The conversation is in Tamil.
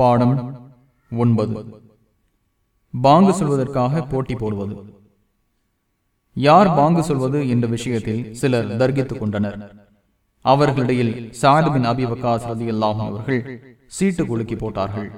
பாடம் ஒன்பது. பாங்கு சொல்வதற்காக போட்டி போடுவது. யார் பாங்கு சொல்வது என்ற விஷயத்தில் சிலர் தர்கித்துக் கொண்டனர். அவர்களிடையில் சாத் அபிவகாஸ் அபி வக்காஸ் அவர்கள் சீட்டு குலுக்கி போட்டார்கள்.